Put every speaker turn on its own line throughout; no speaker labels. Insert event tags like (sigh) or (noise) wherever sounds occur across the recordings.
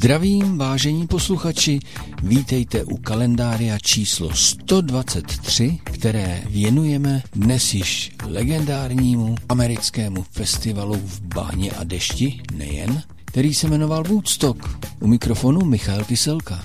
Zdravím, vážení posluchači, vítejte u kalendária číslo 123, které věnujeme dnes již legendárnímu americkému festivalu v bahně a dešti, nejen, který se jmenoval Woodstock. U mikrofonu Michal Kyselka.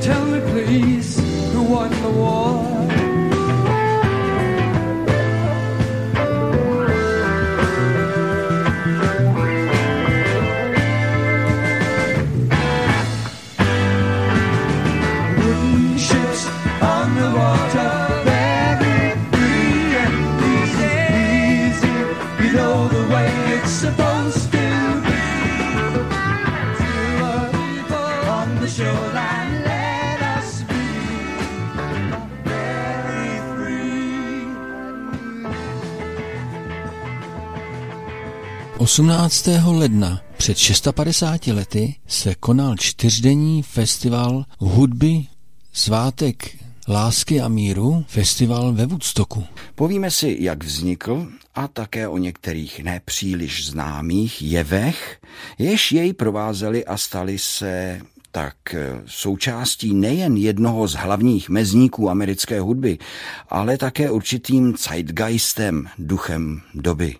tell me please who won the war? 18. ledna před 650 lety se konal čtyřdenní festival hudby Svátek lásky a míru, festival ve Woodstocku.
Povíme si, jak vznikl a také o některých nepříliš známých jevech, jež jej provázeli a stali se tak součástí nejen jednoho z hlavních mezníků americké hudby, ale také určitým zeitgeistem, duchem doby.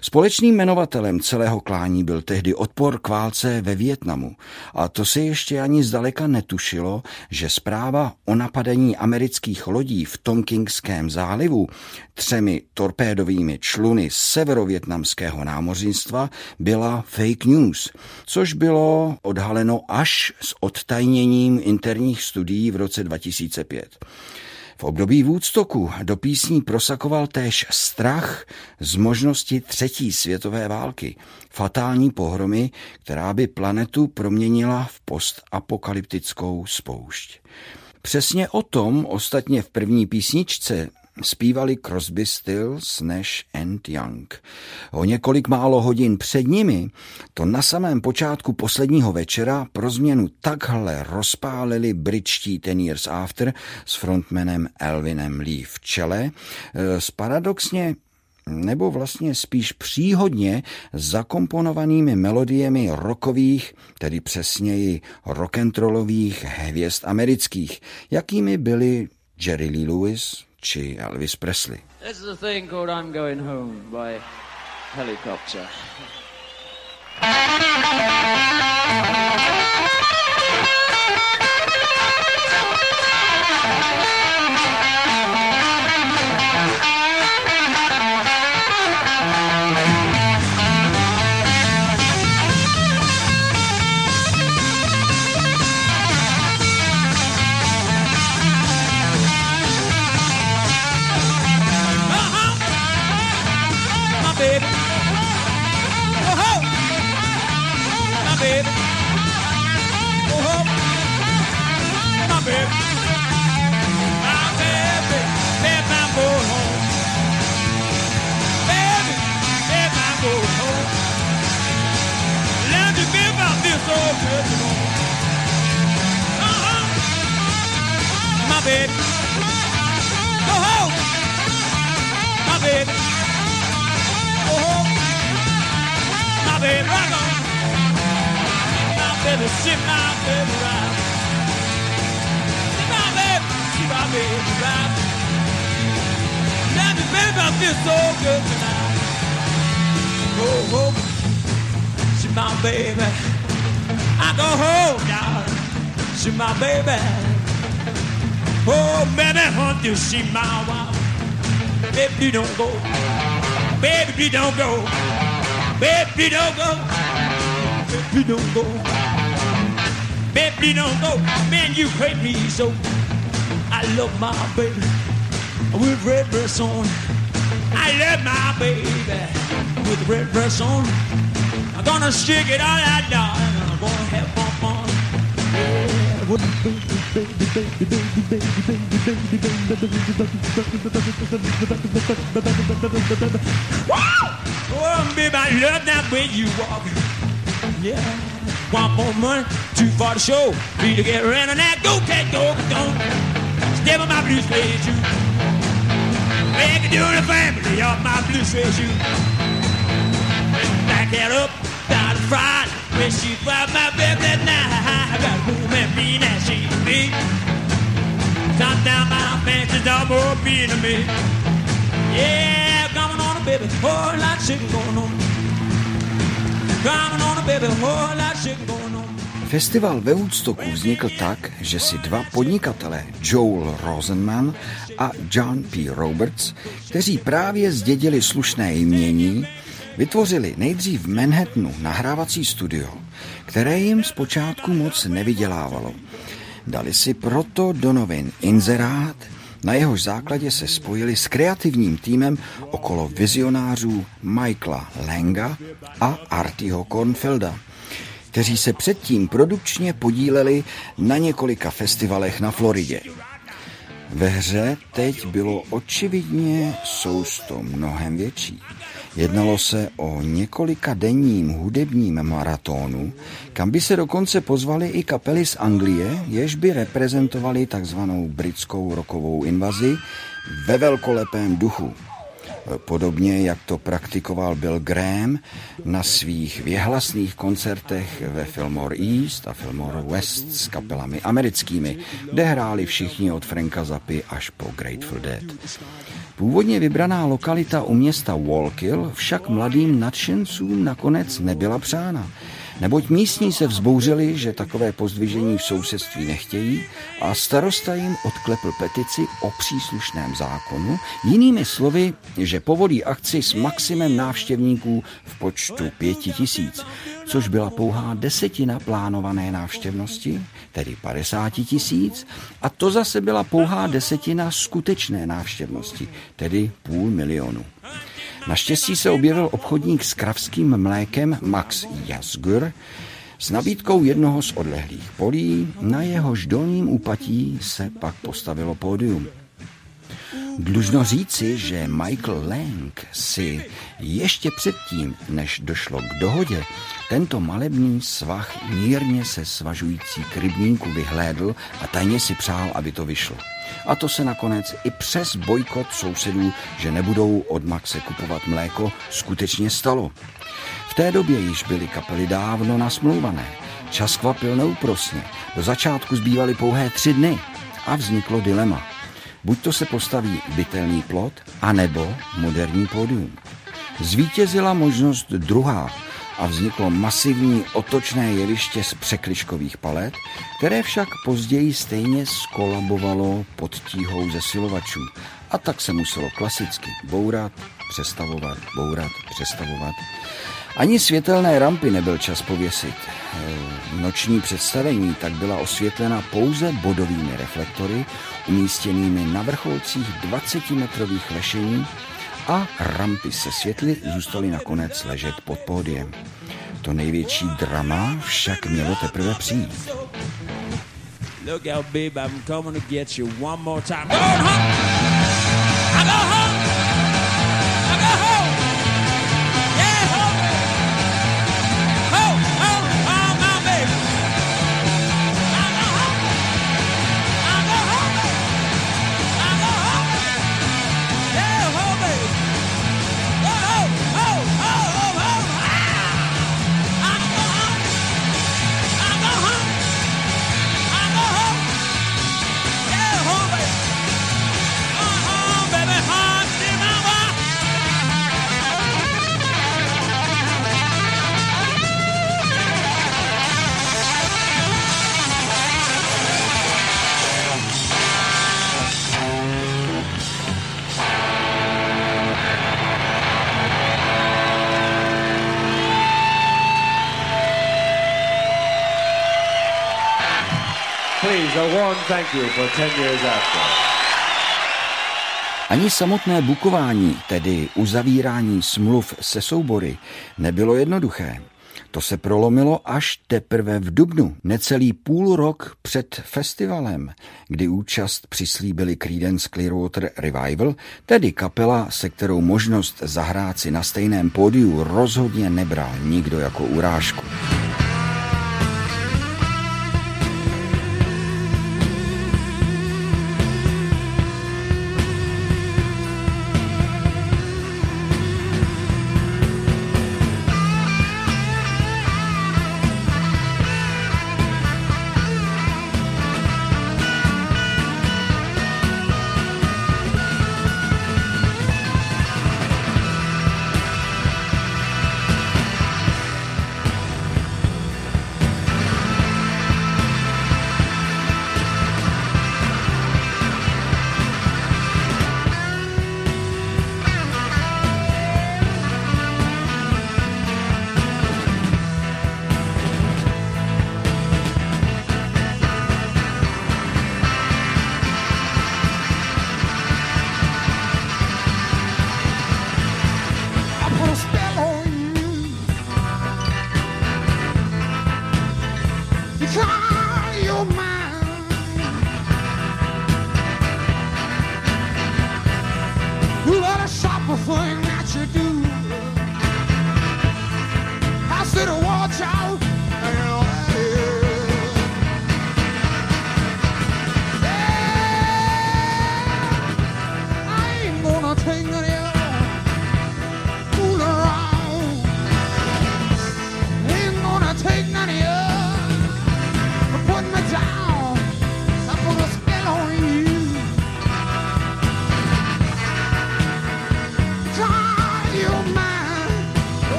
Společným jmenovatelem celého klání byl tehdy odpor k válce ve Vietnamu a to se ještě ani zdaleka netušilo, že zpráva o napadení amerických lodí v Tonkingském zálivu třemi torpédovými čluny severovětnamského námořnictva byla fake news, což bylo odhaleno až s odtajněním interních studií v roce 2005. V období Woodstocku do písní prosakoval též strach z možnosti třetí světové války, fatální pohromy, která by planetu proměnila v postapokalyptickou spoušť. Přesně o tom ostatně v první písničce zpívali Crosby, Stills, Nash and Young. O několik málo hodin před nimi to na samém počátku posledního večera pro změnu takhle rozpálili britští Ten Years After s frontmanem Elvinem Lee v čele e, s paradoxně nebo vlastně spíš příhodně zakomponovanými melodiemi rokových, tedy přesněji rock'n'rollových hvězd amerických, jakými byli Jerry Lee Lewis, či Elvis Presley. This is a thing called I'm Going Home by Helicopter. My my baby right. My baby, sit my baby right. Let baby, I feel so good tonight.
Oh, oh, see my baby. I go home, darling, see my baby. Oh, baby, want to see my wife. Baby, don't go. Baby, don't go. Baby, don't go. Baby, don't go. Baby, don't go. Man, you hate me so. I love my baby with red dress on. I love my baby with red dress on. I'm gonna stick it all out, darling. I'm gonna have fun, fun. Baby. Oh, baby, I love that way you walk. Yeah. Want more money, too far to show. Need to get around on that. Go, cat, go, go. Step on my blue suede shoe. It do the family of my blue suede shoe. Back it up, down the front. When she fired my back that night, I got a woman mean as she be. Top down my fancy double being to me. Yeah, coming on baby, whole lot of shit going on. Coming on
Festival ve Woodstocku vznikl tak, že si dva podnikatelé, Joel Rosenman a John P. Roberts, kteří právě zdědili slušné jmění, vytvořili nejdřív v Manhattanu nahrávací studio, které jim zpočátku moc nevydělávalo. Dali si proto do novin inzerát, na jehož základě se spojili s kreativním týmem okolo vizionářů Michaela Langa a Artyho Kornfelda – kteří se předtím produkčně podíleli na několika festivalech na Floridě. Ve hře teď bylo očividně sousto mnohem větší. Jednalo se o několika denním hudebním maratonu, kam by se dokonce pozvali i kapely z Anglie, jež by reprezentovali takzvanou britskou rokovou invazi ve velkolepém duchu. Podobně, jak to praktikoval Bill Graham na svých věhlasných koncertech ve Fillmore East a Fillmore West s kapelami americkými, kde hráli všichni od Franka Zapy až po Grateful Dead. Původně vybraná lokalita u města Walkill však mladým nadšencům nakonec nebyla přána neboť místní se vzbouřili, že takové pozdvižení v sousedství nechtějí a starosta jim odklepl petici o příslušném zákonu, jinými slovy, že povolí akci s maximem návštěvníků v počtu pěti tisíc, což byla pouhá desetina plánované návštěvnosti, tedy 50 tisíc, a to zase byla pouhá desetina skutečné návštěvnosti, tedy půl milionu. Naštěstí se objevil obchodník s kravským mlékem Max Jasgur s nabídkou jednoho z odlehlých polí, na jehož dolním úpatí se pak postavilo pódium. Dlužno říci, že Michael Lang si ještě předtím, než došlo k dohodě, tento malebný svah mírně se svažující k rybníku vyhlédl a tajně si přál, aby to vyšlo. A to se nakonec i přes bojkot sousedů, že nebudou od Maxe kupovat mléko, skutečně stalo. V té době již byly kapely dávno nasmluvané. Čas kvapil neúprosně. Do začátku zbývaly pouhé tři dny a vzniklo dilema. Buď to se postaví bytelný plot, anebo moderní pódium. Zvítězila možnost druhá, a vzniklo masivní otočné jeviště z překliškových palet, které však později stejně skolabovalo pod tíhou zesilovačů. A tak se muselo klasicky bourat, přestavovat, bourat, přestavovat. Ani světelné rampy nebyl čas pověsit. Noční představení tak byla osvětlena pouze bodovými reflektory umístěnými na vrcholcích 20-metrových lešení a rampy se světly zůstaly nakonec ležet pod pódiem. To největší drama však mělo teprve přijít. Look out, babe, I'm coming to get you one more time. Go home! I go home!
Thank you for 10 years after.
Ani samotné bukování, tedy uzavírání smluv se soubory, nebylo jednoduché. To se prolomilo až teprve v Dubnu, necelý půl rok před festivalem, kdy účast přislíbili Creedence Clearwater Revival, tedy kapela, se kterou možnost zahrát si na stejném pódiu rozhodně nebral nikdo jako urážku.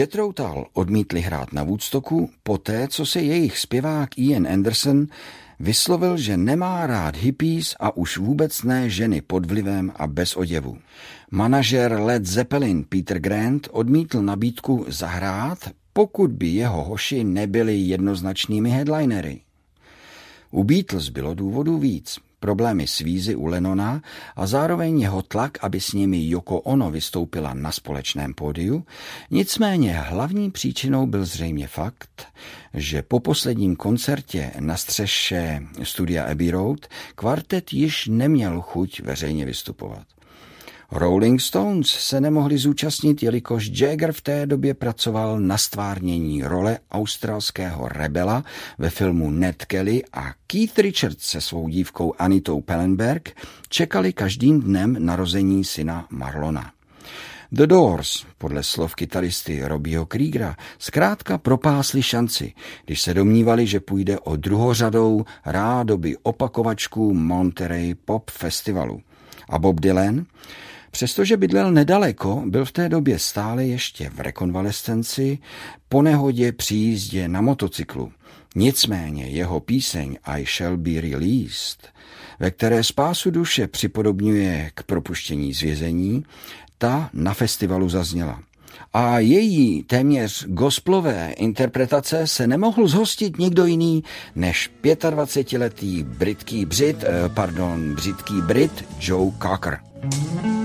Jethro Tull odmítli hrát na Woodstocku poté, co se jejich zpěvák Ian Anderson vyslovil, že nemá rád hippies a už vůbec ne ženy pod vlivem a bez oděvu. Manažer Led Zeppelin Peter Grant odmítl nabídku zahrát, pokud by jeho hoši nebyli jednoznačnými headlinery. U Beatles bylo důvodů víc problémy s vízy u Lenona a zároveň jeho tlak, aby s nimi Joko Ono vystoupila na společném pódiu. Nicméně hlavní příčinou byl zřejmě fakt, že po posledním koncertě na střeše studia Abbey Road kvartet již neměl chuť veřejně vystupovat. Rolling Stones se nemohli zúčastnit, jelikož Jagger v té době pracoval na stvárnění role australského rebela ve filmu Ned Kelly a Keith Richards se svou dívkou Anitou Pellenberg čekali každým dnem narození syna Marlona. The Doors, podle slov kytaristy Robbieho Kriegera, zkrátka propásli šanci, když se domnívali, že půjde o druhořadou rádoby opakovačku Monterey Pop Festivalu. A Bob Dylan Přestože bydlel nedaleko, byl v té době stále ještě v rekonvalescenci po nehodě při jízdě na motocyklu. Nicméně jeho píseň I Shall Be Released, ve které spásu duše připodobňuje k propuštění z vězení, ta na festivalu zazněla. A její téměř gospelové interpretace se nemohl zhostit nikdo jiný než 25-letý britský Brit, eh, pardon, britský Brit Joe Cocker. this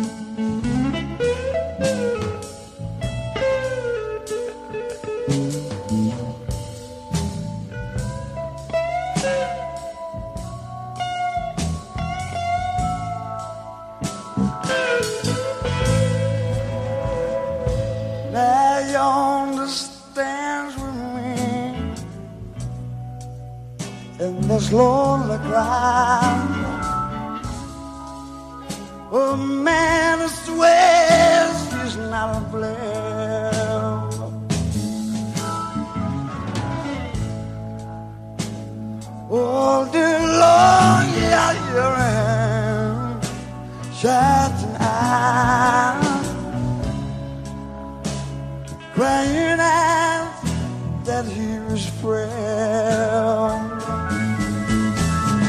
that he was frail.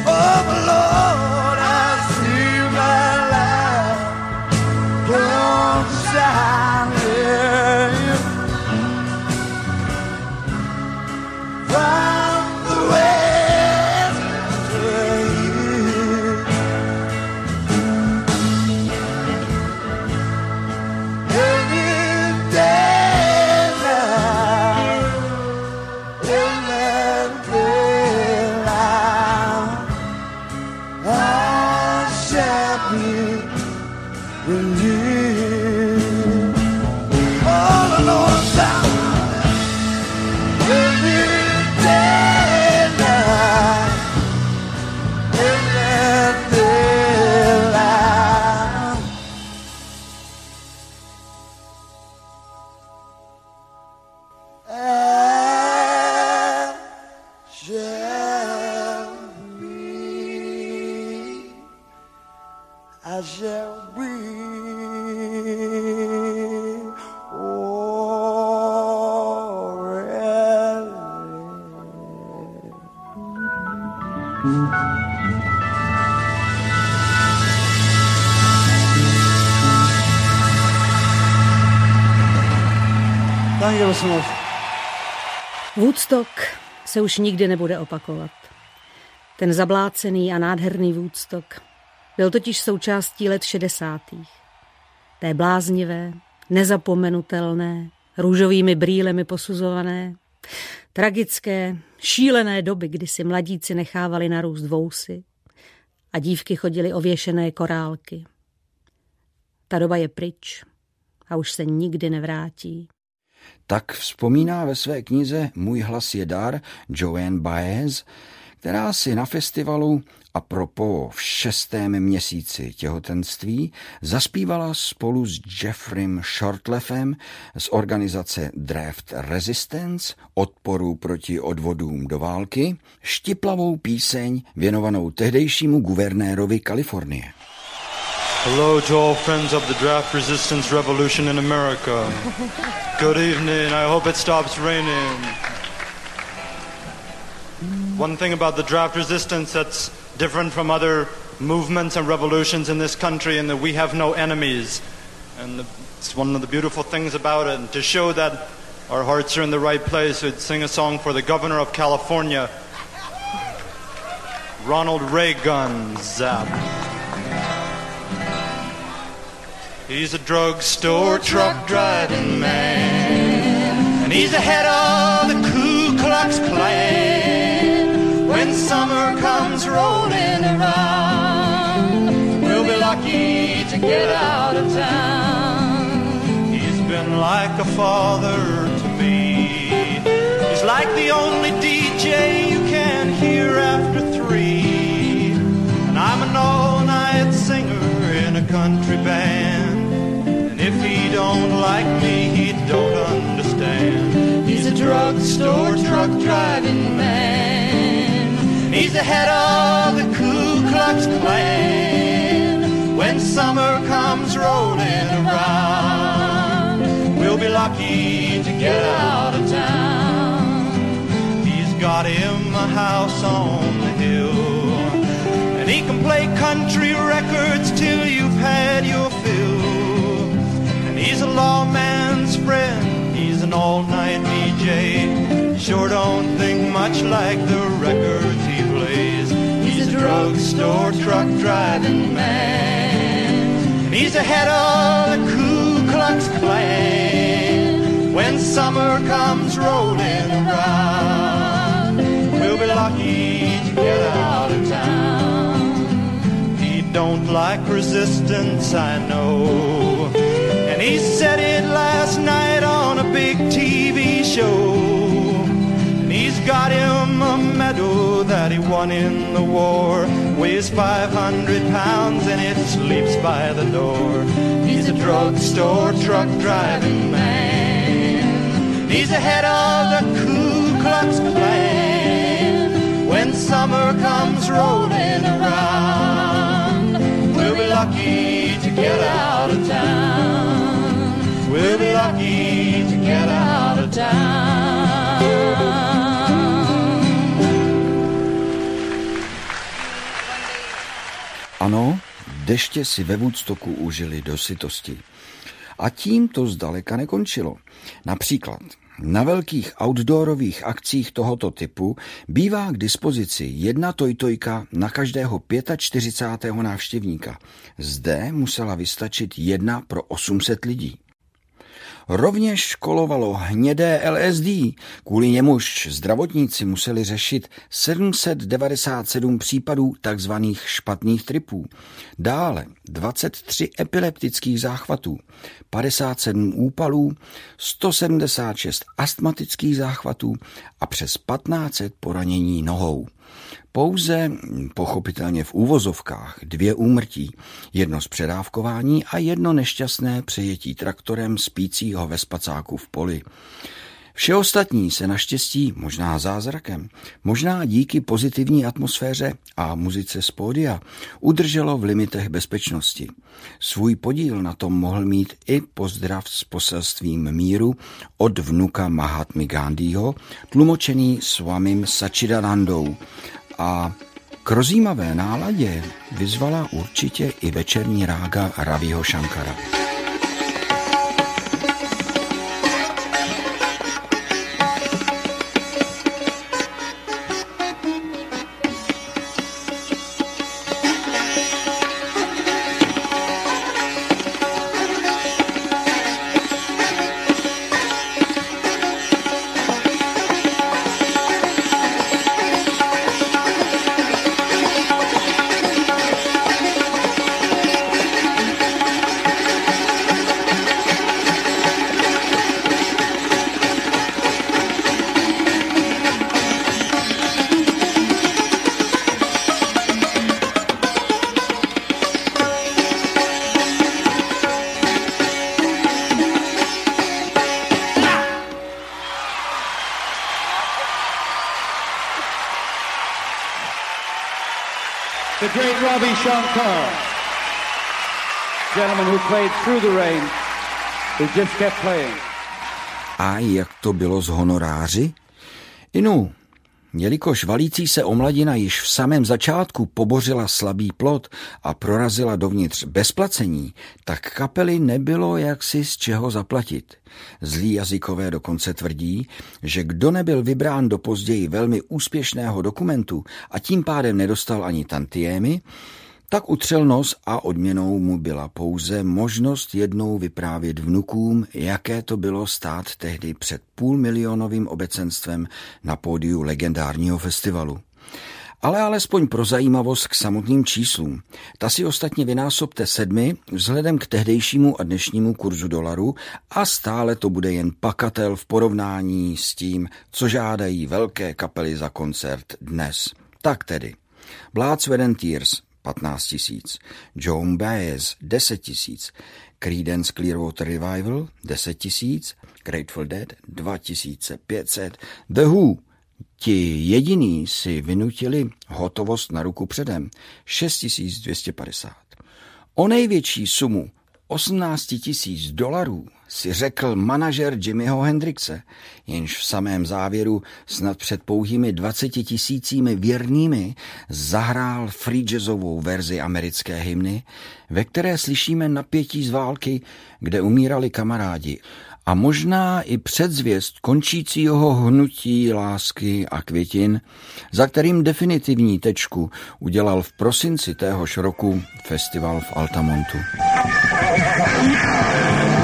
Oh, Lord, Much.
Woodstock se už nikdy nebude opakovat. Ten zablácený a nádherný Woodstock byl totiž součástí let 60. Té bláznivé, nezapomenutelné, růžovými brýlemi posuzované, tragické, šílené doby, kdy si mladíci nechávali narůst vousy a dívky chodily ověšené korálky. Ta doba je pryč a už se nikdy nevrátí.
Tak vzpomíná ve své knize Můj hlas je dar Joanne Baez, která si na festivalu a propo v šestém měsíci těhotenství zaspívala spolu s Jeffrem Shortleffem z organizace Draft Resistance odporu proti odvodům do války štiplavou píseň věnovanou tehdejšímu guvernérovi Kalifornie.
Hello to all friends of the draft resistance revolution in America. (laughs) Good evening. I hope it stops raining. One thing about the draft resistance that's different from other movements and revolutions in this country in that we have no enemies. And the, it's one of the beautiful things about it. And to show that our hearts are in the right place, we'd sing a song for the governor of California, Ronald Reagan. Zap. He's a drugstore truck driving man, and he's the head of the Ku Klux Klan. When summer comes rolling around, we'll be lucky to get out of town. He's been like a father to me. He's like the only DJ you can hear after three. And I'm an all-night singer in a country band. If he don't like me, he don't understand. He's a drugstore truck driving man. He's the head of the Ku Klux Klan. When summer comes rolling around, we'll be lucky to get out of town. He's got him a house on Sure don't think much like the records he plays. He's a drugstore truck driving man. He's the head of the Ku Klux Klan. When summer comes rolling around, we'll be lucky to get out of town. He don't like resistance, I know. And he said it last night on a big TV show. Got him a medal that he won in the war. Weighs 500 pounds and it sleeps by the door. He's a drugstore truck driving man. He's the head of the Ku Klux Klan. When summer comes rolling around, we'll be lucky to get out of town. We'll be lucky to get out of town.
Ano, deště si ve Woodstocku užili do sytosti. A tím to zdaleka nekončilo. Například na velkých outdoorových akcích tohoto typu bývá k dispozici jedna tojtojka na každého 45. návštěvníka. Zde musela vystačit jedna pro 800 lidí. Rovněž školovalo hnědé LSD, kvůli němuž zdravotníci museli řešit 797 případů tzv. špatných tripů, dále 23 epileptických záchvatů, 57 úpalů, 176 astmatických záchvatů a přes 1500 poranění nohou. Pouze, pochopitelně v úvozovkách, dvě úmrtí, jedno z předávkování a jedno nešťastné přejetí traktorem spícího ve spacáku v poli. Vše ostatní se naštěstí, možná zázrakem, možná díky pozitivní atmosféře a muzice z pódia, udrželo v limitech bezpečnosti. Svůj podíl na tom mohl mít i pozdrav s poselstvím míru od vnuka Mahatmy Gandhiho, tlumočený Swamim Sachidanandou, a k rozjímavé náladě vyzvala určitě i večerní rága Raviho Shankara.
The great Ravi Shankar, gentleman who played through the rain, who just kept playing.
A jak to bylo s honoráři? Inu, Jelikož valící se omladina již v samém začátku pobořila slabý plot a prorazila dovnitř bez placení, tak kapely nebylo jaksi z čeho zaplatit. Zlí jazykové dokonce tvrdí, že kdo nebyl vybrán do později velmi úspěšného dokumentu a tím pádem nedostal ani tantiémy, tak utřel nos a odměnou mu byla pouze možnost jednou vyprávět vnukům, jaké to bylo stát tehdy před půlmilionovým obecenstvem na pódiu legendárního festivalu. Ale alespoň pro zajímavost k samotným číslům. Ta si ostatně vynásobte sedmi vzhledem k tehdejšímu a dnešnímu kurzu dolaru a stále to bude jen pakatel v porovnání s tím, co žádají velké kapely za koncert dnes. Tak tedy. Blood, Sweat Tears 15 tisíc, Joan Baez 10 tisíc, Creedence Clearwater Revival 10 tisíc, Grateful Dead 2500, The Who. Ti jediní si vynutili hotovost na ruku předem. 6250. O největší sumu 18 tisíc dolarů si řekl manažer Jimmyho Hendrixe, jenž v samém závěru snad před pouhými 20 tisícími věrnými zahrál free jazzovou verzi americké hymny, ve které slyšíme napětí z války, kde umírali kamarádi a možná i předzvěst končícího hnutí lásky a květin, za kterým definitivní tečku udělal v prosinci téhož roku festival v Altamontu. Yeah.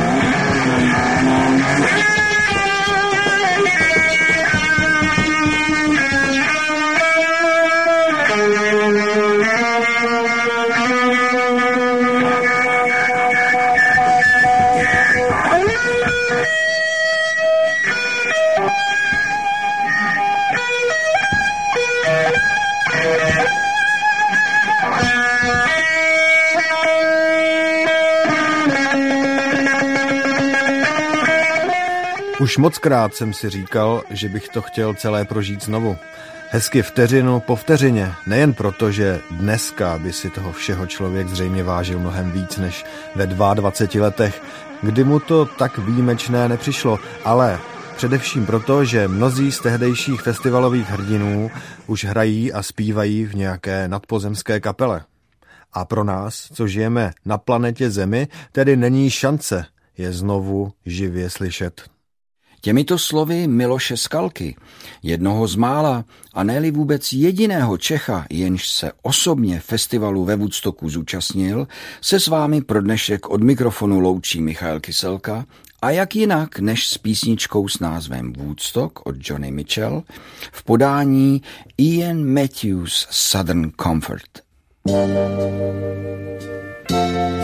Už moc krát jsem si říkal, že bych to chtěl celé prožít znovu. Hezky vteřinu po vteřině, nejen proto, že dneska by si toho všeho člověk zřejmě vážil mnohem víc než ve 22 letech, kdy mu to tak výjimečné nepřišlo, ale především proto, že mnozí z tehdejších festivalových hrdinů už hrají a zpívají v nějaké nadpozemské kapele. A pro nás, co žijeme na planetě Zemi, tedy není šance je znovu živě slyšet.
Těmito slovy Miloše Skalky, jednoho z mála a ne vůbec jediného Čecha, jenž se osobně festivalu ve Woodstocku zúčastnil, se s vámi pro dnešek od mikrofonu loučí Michal Kyselka a jak jinak než s písničkou s názvem Woodstock od Johnny Mitchell v podání Ian Matthews Southern Comfort. thank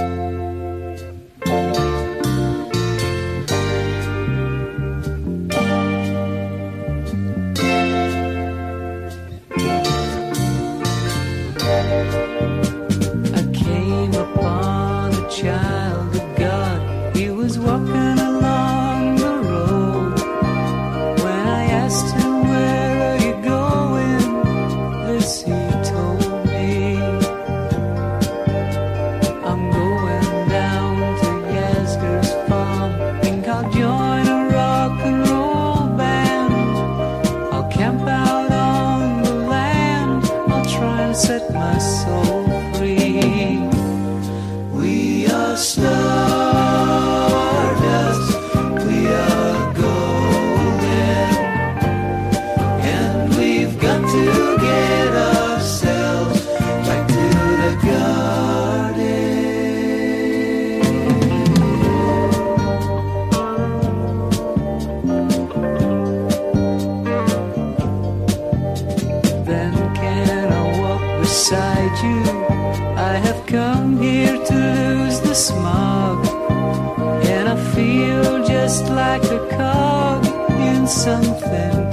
beside you.
I have come here to lose the smog, and I feel just like a cog in something.